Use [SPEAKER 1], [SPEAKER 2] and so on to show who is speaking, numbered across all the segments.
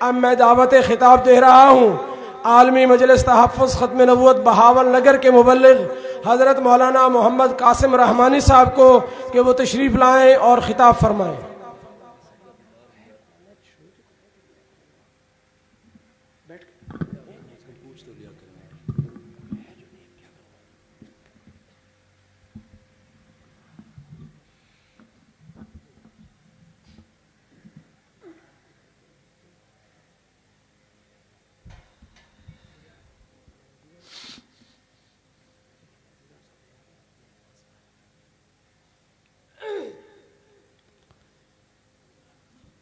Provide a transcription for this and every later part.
[SPEAKER 1] اب میں دعوت خطاب دے رہا ہوں۔ عالمی مجلس تحفظ ختم نبوت بہاول نگر کے مبلغ حضرت مولانا محمد قاسم رحمانی صاحب کو کہ وہ تشریف لائیں اور خطاب فرمائیں۔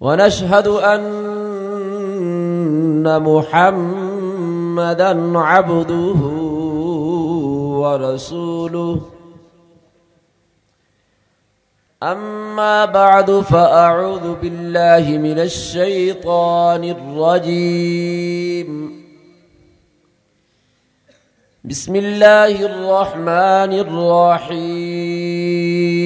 [SPEAKER 2] ونشهد أن محمدا عبده ورسوله. أما بعد فأعوذ بالله من الشيطان الرجيم. بسم الله الرحمن الرحيم.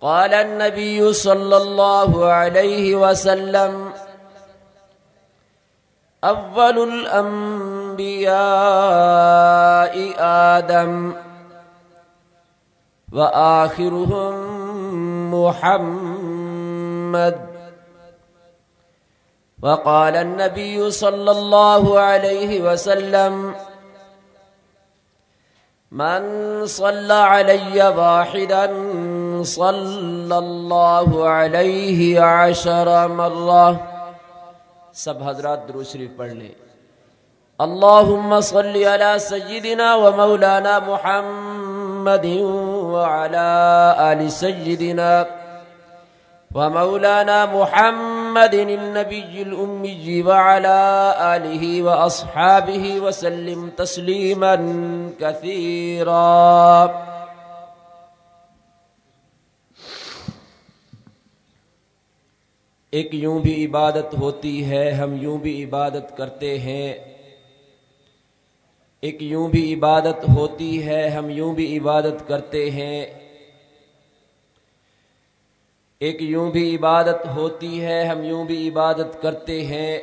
[SPEAKER 2] قال النبي صلى الله عليه وسلم أول الأنبياء آدم وآخرهم محمد. وقال النبي صلى الله عليه وسلم من صلى علي واحدا صلى الله عليه عشر مرة۔ سب حضرات درو شریف پڑھ لیں۔ اللهم صل على سيدنا ومولانا محمد وعلى آل سيدنا ومولانا محمد النبي الأمي وعلى آله وأصحابه وسلم تسليما كثيرا ایک یوں بھی عبادت ہوتی ہے، ہم یوں بھی عبادت کرتے ہیں۔ ایک یوں بھی عبادت ہوتی ہے، ہم یوں بھی عبادت کرتے ہیں۔ ایک یوں بھی عبادت ہوتی ہے، ہم یوں بھی عبادت کرتے ہیں۔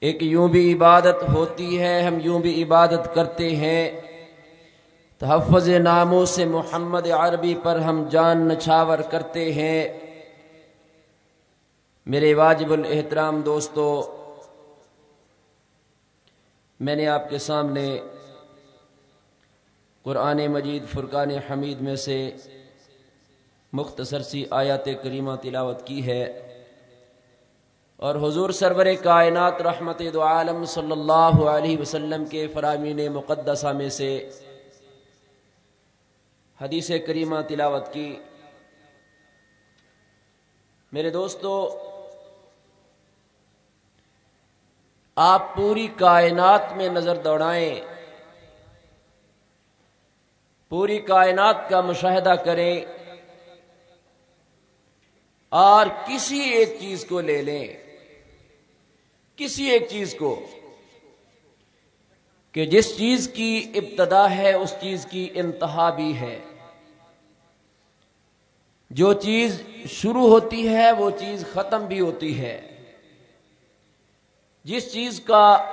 [SPEAKER 2] ایک یوں بھی عبادت ہوتی ہے، ہم یوں بھی عبادت کرتے ہیں۔ تحفظ ناموں سے محمد عربی پر ہم جان نچھاور کرتے ہیں۔ میرے واجب الاحترام دوستو، میں نے آپ کے سامنے قرآن مجید، فرقان حمید میں سے مختصر سی آیات کریمہ تلاوت کی ہے۔ اور حضور سرور کائنات رحمت دو عالم صلی اللہ علیہ وسلم کے فرامین مقدسہ میں سے حدیث کریمہ تلاوت کی۔ میرے دوستو، آپ پوری کائنات میں نظر دوڑائیں۔ پوری کائنات کا مشاہدہ کریں۔ اور کسی ایک چیز کو لے لیں۔ کسی ایک چیز کو۔ کہ جس چیز کی ابتدا ہے، اس چیز کی انتہا بھی ہے۔ جو چیز شروع ہوتی ہے، وہ چیز ختم بھی ہوتی ہے۔ جس چیز کا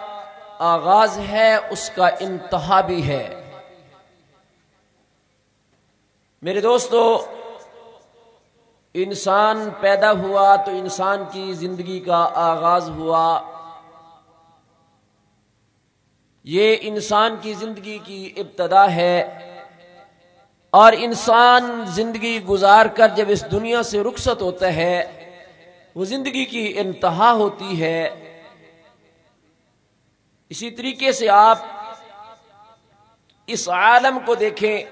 [SPEAKER 2] آغاز ہے، اس کا انتہا بھی ہے۔ میرے دوستو، انسان پیدا ہوا تو انسان کی زندگی کا آغاز ہوا۔ یہ انسان کی زندگی کی ابتدا ہے اور انسان زندگی گزار کر جب اس دنیا سے رخصت ہوتا ہے، وہ زندگی کی انتہا ہوتی ہے۔ اسی طریقے سے آپ اس عالم کو دیکھیں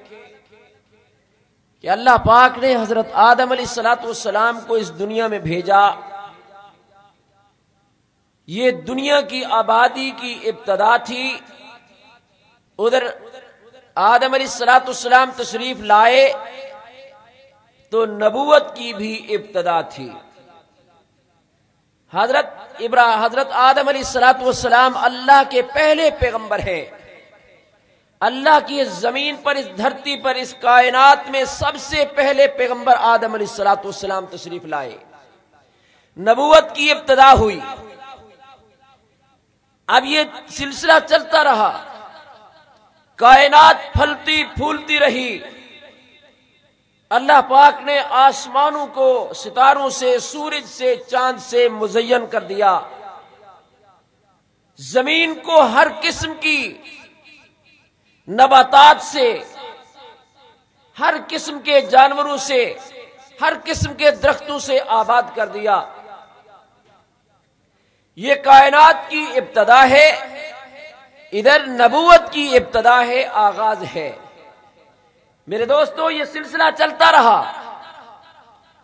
[SPEAKER 2] کہ اللہ پاک نے حضرت آدم علیہ السلاۃ والسلام کو اس دنیا میں بھیجا۔ یہ دنیا کی آبادی کی ابتدا تھی۔ ادھر آدم علیہ السلاۃ السلام تشریف لائے تو نبوت کی بھی ابتدا تھی۔ حضرت ابرا، حضرت آدم علیہ السلاۃ والسلام اللہ کے پہلے پیغمبر ہیں۔ اللہ کی اس زمین پر، اس دھرتی پر، اس کائنات میں سب سے پہلے پیغمبر آدم علیہ السلاۃ والسلام تشریف لائے۔ نبوت کی ابتدا ہوئی۔ اب یہ سلسلہ چلتا رہا۔ کائنات پھلتی پھولتی رہی۔ اللہ پاک نے آسمانوں کو ستاروں سے، سورج سے، چاند سے مزین کر دیا۔ زمین کو ہر قسم کی نباتات سے، ہر قسم کے جانوروں سے، ہر قسم کے درختوں سے آباد کر دیا۔ یہ کائنات کی ابتدا ہے، ادھر نبوت کی ابتدا ہے، آغاز ہے۔ میرے دوستو، یہ سلسلہ چلتا رہا۔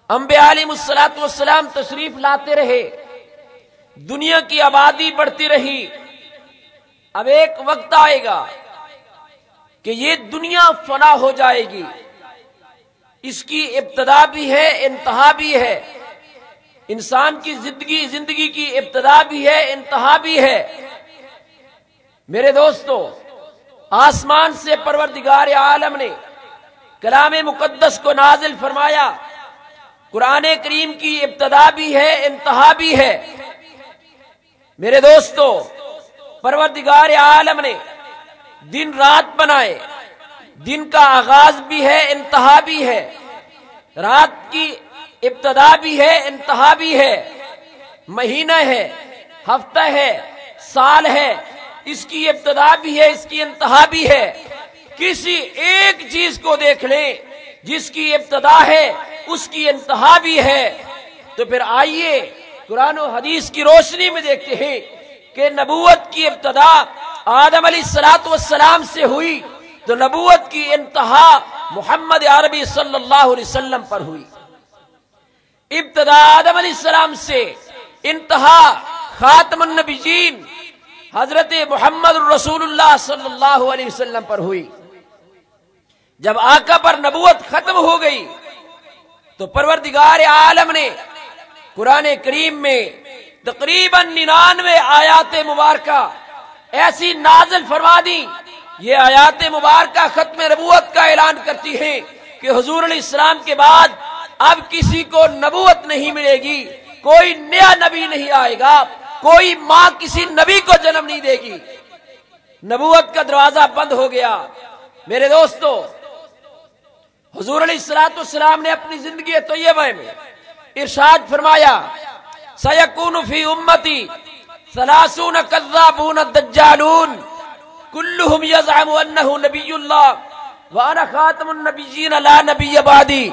[SPEAKER 2] امبے عالم السلاط والسلام تشریف لاتے رہے۔ دنیا کی آبادی بڑھتی رہی۔ اب ایک وقت آئے گا کہ یہ دنیا فنا ہو جائے گی۔ اس کی ابتدا بھی ہے، انتہا بھی ہے۔ انسان کی زندگی زندگی کی ابتدا بھی ہے، انتہا بھی ہے۔ میرے دوستو، آسمان سے پروردگار عالم نے کلام مقدس کو نازل فرمایا۔ قرآن کریم کی ابتدا بھی ہے، انتہا بھی ہے۔ میرے دوستو، پروردگار عالم نے دن رات بنائے۔ دن کا آغاز بھی ہے، انتہا بھی ہے۔ رات کی ابتدا بھی ہے، انتہا بھی ہے، مہینہ ہے، ہفتہ ہے، سال ہے، اس کی ابتدا بھی ہے، اس کی انتہا بھی ہے۔ کسی ایک چیز کو دیکھ لیں، جس کی ابتدا ہے، اس کی انتہا بھی ہے۔ تو پھر آئیے قرآن و حدیث کی روشنی میں دیکھتے ہیں کہ نبوت کی ابتدا آدم علیہ السلاط والسلام سے ہوئی۔ تو نبوت کی انتہا محمد عربی صلی اللہ علیہ وسلم پر ہوئی۔ ابتدا آدم علیہ السلام سے انتہا خاتم النبیین حضرت محمد رسول اللہ صلی اللہ علیہ وسلم پر ہوئی۔ جب آقا پر نبوت ختم ہو گئی تو پروردگار عالم نے قرآن کریم میں تقریباً ننانوے آیات مبارکہ ایسی نازل فرما دی۔ یہ آیات مبارکہ ختم نبوت کا اعلان کرتی ہیں کہ حضور علیہ السلام کے بعد اب کسی کو نبوت نہیں ملے گی، کوئی نیا نبی نہیں آئے گا، کوئی ماں کسی نبی کو جنم نہیں دے گی۔ نبوت کا دروازہ بند ہو گیا۔ میرے دوستو، حضور علیہ السلاۃ السلام نے اپنی زندگی طیبہ میں ارشاد فرمایا سیکون فی امتی سلاسون کذابون الدجالون کلہم یزعم انہو نبی اللہ وانا خاتم النبیین لا نبی بعدی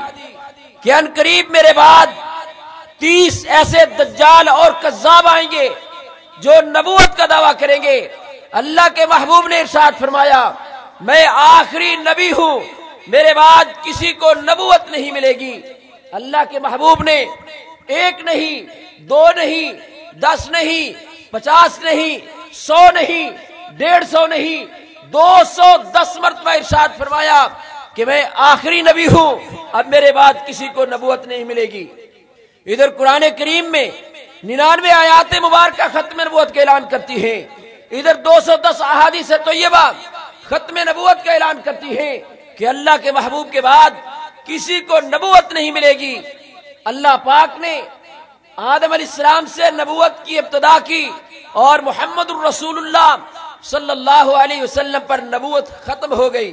[SPEAKER 2] کہ ان قریب میرے بعد تیس ایسے دجال اور کذاب آئیں گے جو نبوت کا دعویٰ کریں گے۔ اللہ کے محبوب نے ارشاد فرمایا، میں آخری نبی ہوں، میرے بعد کسی کو نبوت نہیں ملے گی۔ اللہ کے محبوب نے ایک نہیں، دو نہیں، دس نہیں، پچاس نہیں، سو نہیں، ڈیڑھ سو نہیں، دو سو دس مرتبہ ارشاد فرمایا کہ میں آخری نبی ہوں۔ اب میرے بعد کسی کو نبوت نہیں ملے گی۔ ادھر قرآن کریم میں ننانوے آیات مبارکہ ختم نبوت کا اعلان کرتی ہیں۔ ادھر دو سو دس احادیث طیبہ ختم نبوت کا اعلان کرتی ہیں کہ اللہ کے محبوب کے بعد کسی کو نبوت نہیں ملے گی۔ اللہ پاک نے آدم علیہ السلام سے نبوت کی ابتدا کی اور محمد الرسول اللہ صلی اللہ علیہ وسلم پر نبوت ختم ہو گئی۔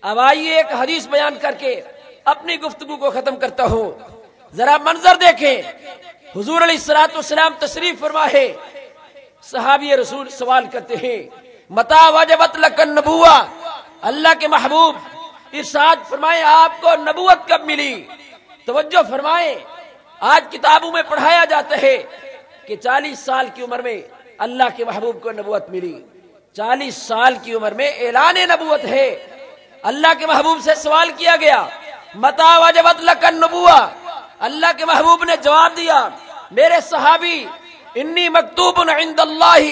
[SPEAKER 2] اب آئیے ایک حدیث بیان کر کے اپنی گفتگو کو ختم کرتا ہوں۔ ذرا منظر دیکھیں۔ حضور علیہ السلاۃ والسلام تشریف فرما ہے صحابی رسول سوال کرتے ہیں، متا وجبت لکن نبوا اللہ کے محبوب ارشاد فرمائے، آپ کو نبوت کب ملی؟ توجہ فرمائے آج کتابوں میں پڑھایا جاتا ہے کہ چالیس سال کی عمر میں اللہ کے محبوب کو نبوت ملی۔ چالیس سال کی عمر میں اعلان نبوت ہے۔ اللہ کے محبوب سے سوال کیا گیا۔ متا وجبت لکن نبوا اللہ کے محبوب نے جواب دیا، میرے صحابی، انی مکتوب عند اللہ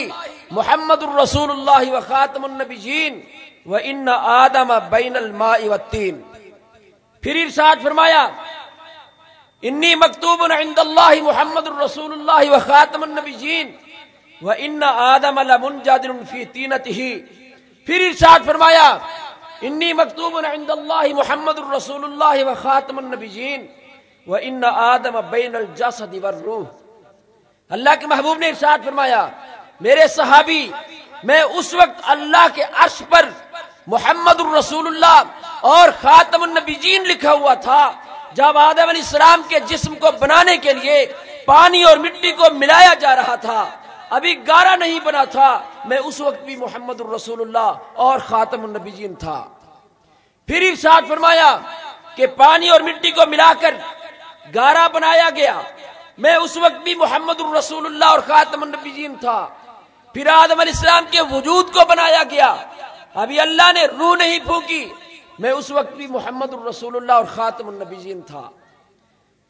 [SPEAKER 2] محمد الرسول اللہ و خاتم النبیین و ان آدم بین الماء والتین پھر ارشاد فرمایا، انی مکتوب عند اللہ محمد الرسول اللہ و خاتم النبیین و ان آدم لمنجادر فی تینته پھر ارشاد فرمایا انی مکتوب عند اللہ محمد الرسول اللہ و خاتم النبیین و ان آدم بین الجسد والروح اللہ کے محبوب نے ارشاد فرمایا، میرے صحابی، میں اس وقت اللہ کے عرش پر محمد الرسول اللہ اور خاتم النبیین لکھا ہوا تھا، جب آدم علیہ السلام کے جسم کو بنانے کے لیے پانی اور مٹی کو ملایا جا رہا تھا۔ ابھی گارا نہیں بنا تھا۔ میں اس وقت بھی محمد الرسول اللہ اور خاتم النبیین تھا۔ پھر ارشاد فرمایا کہ پانی اور مٹی کو ملا کر گارا بنایا گیا۔ میں اس وقت بھی محمد الرسول اللہ اور خاتم النبیین تھا۔ پھر آدم علیہ السلام کے وجود کو بنایا گیا۔ ابھی اللہ نے روح نہیں پھونکی۔ میں اس وقت بھی محمد الرسول اللہ اور خاتم النبیین تھا۔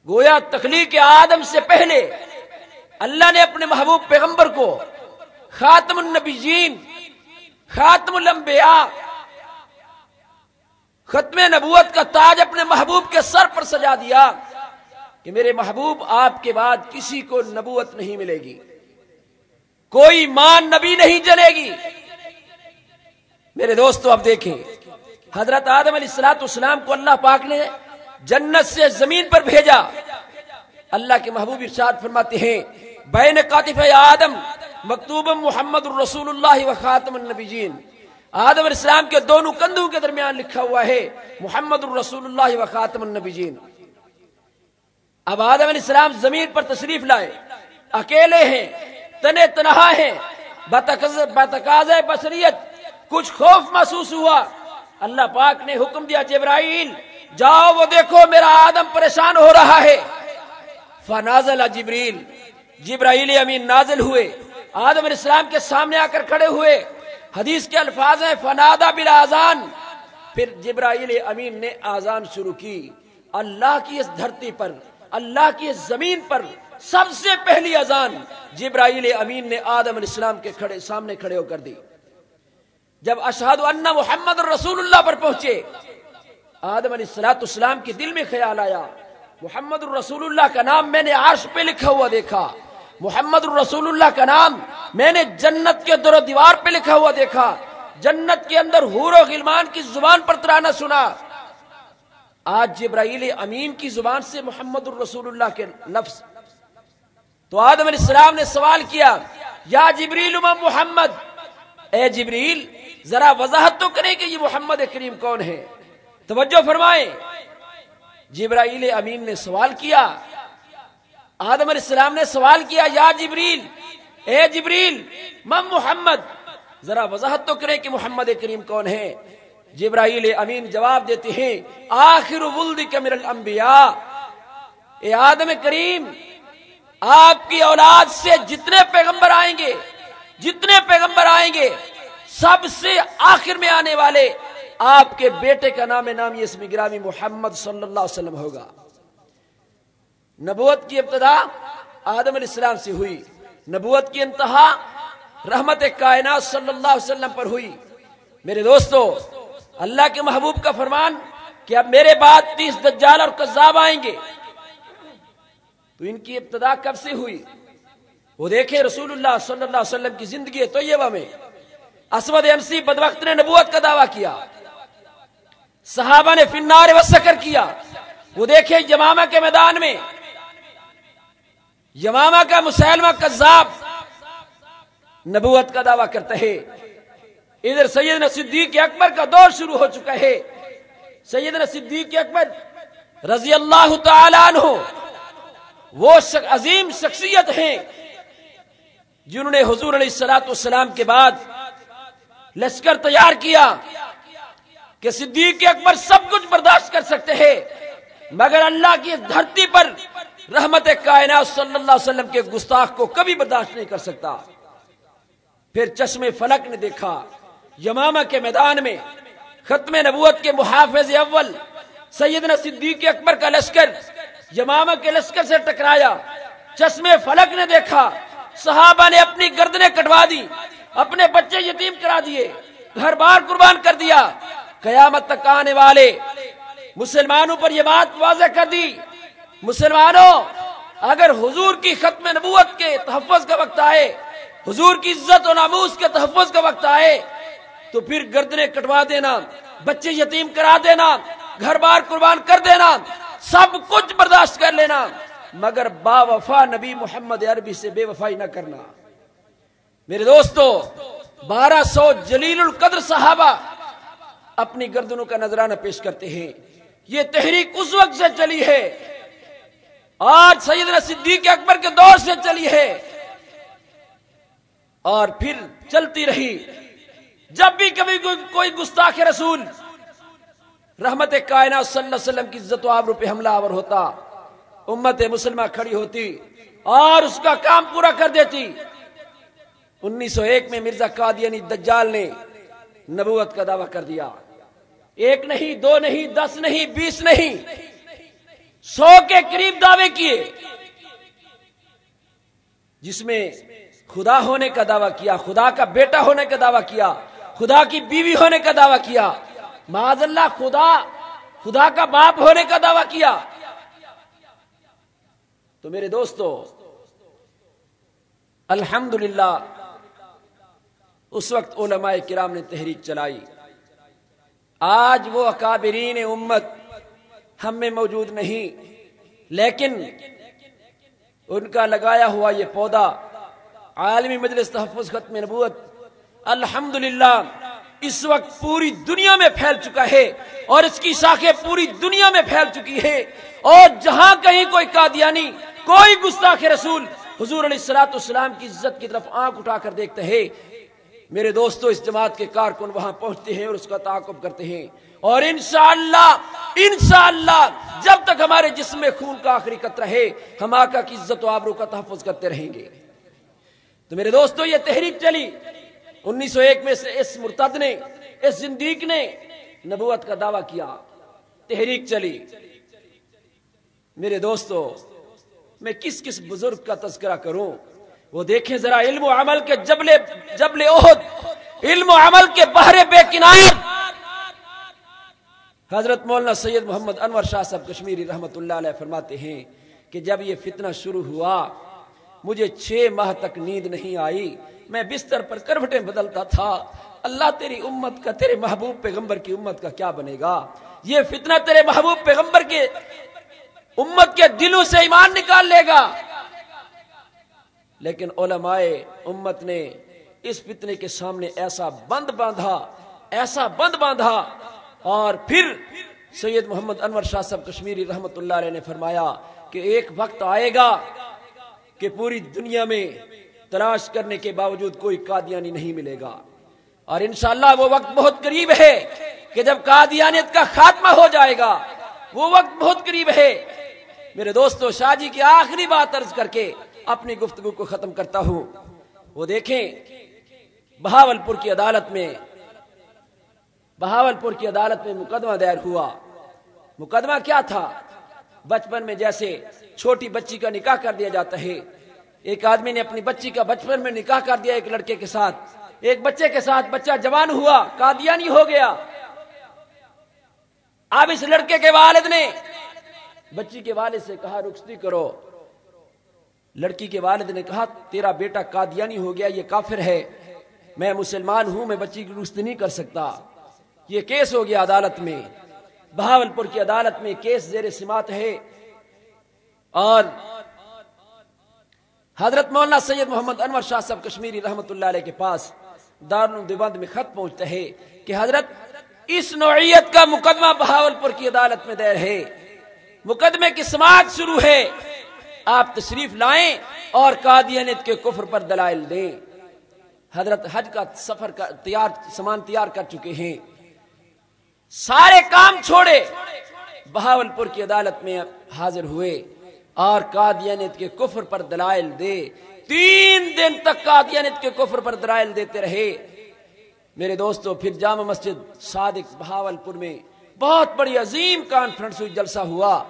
[SPEAKER 2] گویا تخلیق آدم سے پہلے اللہ نے اپنے محبوب پیغمبر کو خاتم النبیین، خاتم الانبیاء۔ ختم نبوت کا تاج اپنے محبوب کے سر پر سجا دیا کہ میرے محبوب آپ کے بعد کسی کو نبوت نہیں ملے گی۔ کوئی مان نبی نہیں جلے گی۔ میرے دوستو اب دیکھیں، حضرت آدم علیہ السلاۃ اسلام کو اللہ پاک نے جنت سے زمین پر بھیجا۔ اللہ کے محبوب ارشاد فرماتے ہیں، بین قاطف آدم مکتوب محمد الرسول اللہ و خاتم النبیین۔ آدم علیہ السلام کے دونوں کندھوں کے درمیان لکھا ہوا ہے، محمد الرسول اللہ و خاتم النبیین۔ اب آدم علیہ السلام زمین پر تشریف لائے۔ اکیلے ہیں، تنے تنہا ہیں۔ بتقاض بصریت، کچھ خوف محسوس ہوا۔ اللہ پاک نے حکم دیا جبرائیل، جاؤ وہ دیکھو میرا آدم پریشان ہو رہا ہے۔ فنازل جبریل۔ جبرائیل امین نازل ہوئے۔ آدم علیہ السلام کے سامنے آ کر کھڑے ہوئے۔ حدیث کے الفاظ ہیں فنادا بلا آزان پھر جبرائیل امین نے آزان شروع کی۔ اللہ کی اس دھرتی پر، اللہ کی اس زمین پر سب سے پہلی اذان جبرائیل امین نے آدم علیہ السلام کے کھڑے، سامنے کھڑے ہو کر دی۔ جب اشہد اللہ محمد رسول اللہ پر پہنچے، آدم علیہ السلاۃ اسلام کے دل میں خیال آیا، محمد الرسول اللہ کا نام میں نے عرش پہ لکھا ہوا دیکھا۔ محمد الرسول اللہ کا نام میں نے جنت کے در و دیوار پہ لکھا ہوا دیکھا جنت کے اندر حور و غلمان کی زبان پر ترانا سنا آج جبرائیل امین کی زبان سے محمد الرسول اللہ کے لفظ تو آدم علیہ السلام نے سوال کیا، یا جبریل محمد؟ اے جبریل، ذرا وضاحت تو کرے کہ یہ محمد کریم کون ہے؟ توجہ فرمائے جبرائیل امین نے سوال کیا آدم علیہ السلام نے سوال کیا، یا جبریل، اے جبریل مم محمد؟ ذرا وضاحت تو کرے کہ محمد کریم کون ہے۔ جبرائیل امین جواب دیتے ہیں، آخر ولد کے من الانبیاء۔ اے آدم کریم، آپ کی اولاد سے جتنے پیغمبر آئیں گے، جتنے پیغمبر آئیں گے، سب سے آخر میں آنے والے آپ کے بیٹے کا نام نام یہ اسم گرامی محمد صلی اللہ علیہ وسلم ہوگا۔ نبوت کی ابتدا آدم علیہ السلام سے ہوئی۔ نبوت کی انتہا رحمت کائنات صلی اللہ علیہ وسلم پر ہوئی۔ میرے دوستو، اللہ کے محبوب کا فرمان کہ اب میرے بعد تیس دجال اور قذاب آئیں گے۔ تو ان کی ابتدا کب سے ہوئی؟ وہ دیکھیں رسول اللہ صلی اللہ علیہ وسلم کی زندگی طیبہ میں۔ اسود انسی بدوقت نے نبوت کا دعویٰ کیا۔ صحابہ نے فنار وسکر کیا۔ وہ دیکھیں یمامہ کے میدان میں یمامہ کا مسلمہ کذاب نبوت کا دعویٰ کرتے ہیں۔ ادھر سیدنا صدیق اکبر کا دور شروع ہو چکا ہے۔ سیدنا صدیق اکبر رضی اللہ تعالی عنہ وہ عظیم شخصیت ہیں جنہوں نے حضور علیہ السلاۃ والسلام کے بعد لشکر تیار کیا کہ صدیق اکبر سب کچھ برداشت کر سکتے ہیں، مگر اللہ کی دھرتی پر رحمت کائنات صلی اللہ علیہ وسلم کے گستاخ کو کبھی برداشت نہیں کر سکتا۔ پھر چشم فلک نے دیکھا، یمامہ کے میدان میں، ختم نبوت کے محافظ اول، سیدنا صدیق اکبر کا لشکر، یمامہ کے لشکر سے ٹکرایا۔ چشم فلک نے دیکھا، صحابہ نے اپنی گردنیں کٹوا دی، اپنے بچے یتیم کرا دیے، گھر بار قربان کر دیا۔ قیامت تک آنے والے مسلمانوں پر یہ بات واضح کر دی۔ مسلمانوں، اگر حضور کی ختم نبوت کے تحفظ کا وقت آئے، حضور کی عزت و ناموس کے تحفظ کا وقت آئے، تو پھر گردنے کٹوا دینا، بچے یتیم کرا دینا، گھر بار قربان کر دینا، سب کچھ برداشت کر لینا، مگر با وفا نبی محمد عربی سے بے وفائی نہ کرنا۔ میرے دوستو، بارہ سو جلیل القدر صحابہ اپنی گردنوں کا نظرانہ پیش کرتے ہیں۔ یہ تحریک اس وقت سے چلی ہے آج سیدنا صدیق اکبر کے دور سے چلی ہے۔ اور پھر چلتی رہی۔ جب بھی کبھی کوئی گستاخ رسول رحمت کائنات صلی اللہ علیہ وسلم کی عزت و آبرو پہ حملہ آور ہوتا۔ امت مسلمہ کھڑی ہوتی اور اس کا کام پورا کر دیتی۔ انیس سو ایک میں مرزا قادیانی یعنی دجال نے نبوت کا دعویٰ کر دیا۔ ایک نہیں، دو نہیں، دس نہیں، بیس نہیں۔ سو کے قریب دعوے کیے۔ جس میں خدا ہونے کا دعویٰ کیا، خدا کا بیٹا ہونے کا دعویٰ کیا، خدا کی بیوی ہونے کا دعویٰ کیا۔ معاذ اللہ، خدا خدا کا باپ ہونے کا دعویٰ کیا۔ تو میرے دوستو الحمد اس وقت علماء کرام نے تحریک چلائی۔ آج وہ اکابرین امت ہم میں موجود نہیں۔ لیکن ان کا لگایا ہوا یہ پودا عالمی مجلس تحفظ ختم نبوت الحمد اس وقت پوری دنیا میں پھیل چکا ہے اور اس کی شاخیں پوری دنیا میں پھیل چکی ہے اور جہاں کہیں کوئی قادیانی، کوئی گستاخ رسول حضور علیہ السلاۃ السلام کی عزت کی طرف آنکھ اٹھا کر دیکھتے ہیں۔ میرے دوستو، اس جماعت کے کارکن وہاں پہنچتے ہیں اور اس کا تعاقب کرتے ہیں۔ اور انشاءاللہ انشاءاللہ، جب تک ہمارے جسم میں خون کا آخری قطر ہے، ہم آقا کی عزت و آبرو کا تحفظ کرتے رہیں گے۔ تو میرے دوستو، یہ تحریک چلی۔ انیس سو ایک میں سے اس مرتد نے، اس زندیق نے نبوت کا دعویٰ کیا۔ تحریک چلی۔ میرے دوستو، میں کس کس بزرگ کا تذکرہ کروں؟ وہ دیکھیں ذرا علم و عمل کے جبل جبل عہد علم و عمل کے بہرے بے کنار حضرت مولانا سید محمد انور شاہ صاحب کشمیری رحمت اللہ علیہ فرماتے ہیں کہ جب یہ فتنہ شروع ہوا، مجھے چھ ماہ تک نیند نہیں آئی۔ میں بستر پر کروٹیں بدلتا تھا۔ اللہ تیری امت کا، تیرے محبوب پیغمبر کی امت کا کیا بنے گا؟ یہ فتنہ تیرے محبوب پیغمبر کے امت کے دلوں سے ایمان نکال لے گا۔ لیکن علماء امت نے اس فتنے کے سامنے ایسا بند باندھا، ایسا بند باندھا اور پھر سید محمد انور شاہ صاحب کشمیری رحمت اللہ علیہ نے فرمایا کہ ایک وقت آئے گا کہ پوری دنیا میں تلاش کرنے کے باوجود کوئی قادیانی نہیں ملے گا۔ اور انشاءاللہ وہ وقت بہت قریب ہے کہ جب قادیانیت کا خاتمہ ہو جائے گا، وہ وقت بہت قریب ہے۔ میرے دوستو، شاہ جی کی آخری بات عرض کر کے اپنی گفتگو کو ختم کرتا ہوں۔ وہ دیکھیں بہاول پور کی عدالت میں بہاول پور کی عدالت میں مقدمہ دائر ہوا۔ مقدمہ کیا تھا؟ بچپن میں جیسے چھوٹی بچی کا نکاح کر دیا جاتا ہے۔ ایک آدمی نے اپنی بچی کا بچپن میں نکاح کر دیا ایک لڑکے کے ساتھ۔ ایک بچے کے ساتھ بچہ جوان ہوا، قادیانی ہو گیا۔ اب اس لڑکے کے والد نے بچی کے والد سے کہا، رخصتی کرو۔ لڑکی کے والد نے کہا، تیرا بیٹا قادیانی ہو گیا، یہ کافر ہے۔ میں مسلمان ہوں، میں بچی کی رخصتی نہیں کر سکتا۔ یہ کیس ہو گیا عدالت میں۔ بہاول پور کی عدالت میں کیس زیر سماعت ہے۔ اور حضرت مولانا سید محمد انور شاہ صاحب کشمیری رحمت اللہ علیہ کے پاس دارالدیوبند میں خط پہنچتا ہے کہ حضرت اس نوعیت کا مقدمہ بہاول پور کی عدالت میں دیر ہے۔ مقدمے کی سماعت شروع ہے۔ آپ تشریف لائیں اور قادیانیت کے کفر پر دلائل دیں۔ حضرت حج کا سفر کا تیار، سامان تیار کر چکے ہیں۔ سارے کام چھوڑے۔ بہاول پور کی عدالت میں حاضر ہوئے۔ اور قادیانیت کے کفر پر دلائل دے۔ تین دن تک قادیانیت کے کفر پر دلائل دیتے رہے۔ میرے دوستو، پھر جامع مسجد صادق بہاول پور میں بہت بڑی عظیم کانفرنس ہوئی، جلسہ ہوا۔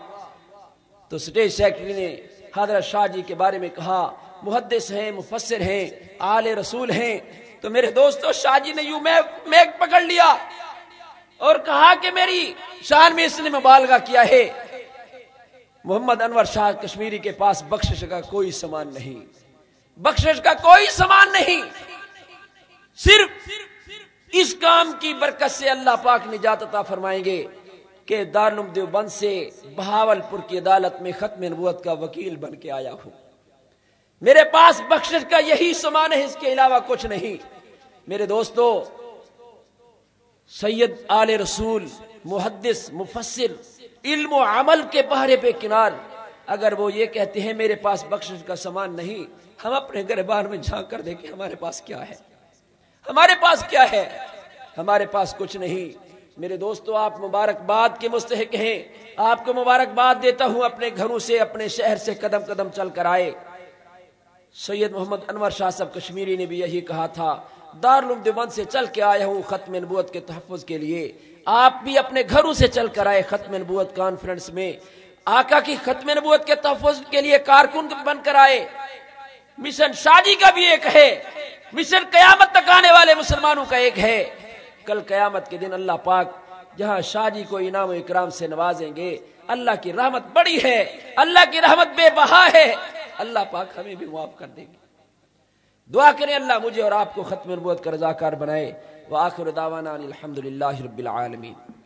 [SPEAKER 2] تو سٹیج سیکرٹری نے حضرت شاہ جی کے بارے میں کہا محدث ہیں، مفسر ہیں، آل رسول ہیں۔ تو میرے دوستو، شاہ جی نے یوں میں پکڑ لیا۔ اور کہا کہ میری شان میں اس نے مبالغہ کیا ہے۔ محمد انور شاہ کشمیری کے پاس بخشش کا کوئی سامان نہیں۔ بخشش کا کوئی سامان نہیں۔ صرف اس کام کی برکت سے اللہ پاک نجات عطا فرمائیں گے کہ دارالعلوم دیوبند سے بہاول پور کی عدالت میں ختم نبوت کا وکیل بن کے آیا ہوں۔ میرے پاس بخشش کا یہی سامان ہے، اس کے علاوہ کچھ نہیں۔ میرے دوستو سید آل رسول، محدث، مفسر، علم و عمل کے پہرے پہ کنار۔ اگر وہ یہ کہتے ہیں میرے پاس بخشش کا سامان نہیں، ہم اپنے گھر بار میں جھانک کر دیکھیں ہمارے پاس کیا ہے۔ ہمارے پاس کیا ہے؟ ہمارے پاس کچھ نہیں۔ میرے دوستو، آپ مبارکباد کے مستحق ہیں۔ آپ کو مبارکباد دیتا ہوں اپنے گھروں سے، اپنے شہر سے قدم قدم چل کر آئے۔ سید محمد انور شاہ صاحب کشمیری نے بھی یہی کہا تھا۔ دارالعلوم دیوبند سے چل کے آیا ہوں ختم نبوت کے تحفظ کے لیے۔ آپ بھی اپنے گھروں سے چل کر آئے ختم نبوت کانفرنس میں۔ آقا کی ختم نبوت کے تحفظ کے لیے کارکن بن کر آئے۔ مشن شادی کا بھی ایک ہے۔ مشن قیامت تک آنے والے مسلمانوں کا ایک ہے۔ کل قیامت کے دن اللہ پاک جہاں شاہ جی کو انعام و اکرام سے نوازیں گے، اللہ کی رحمت بڑی ہے۔ اللہ کی رحمت بے بہا ہے۔ اللہ پاک ہمیں بھی معاف کر دیں گے۔ دعا کریں اللہ مجھے اور آپ کو ختم نبوت کا رضاکار بنائے۔ وہ آخر داوانہ الحمد للہ رب العالمین۔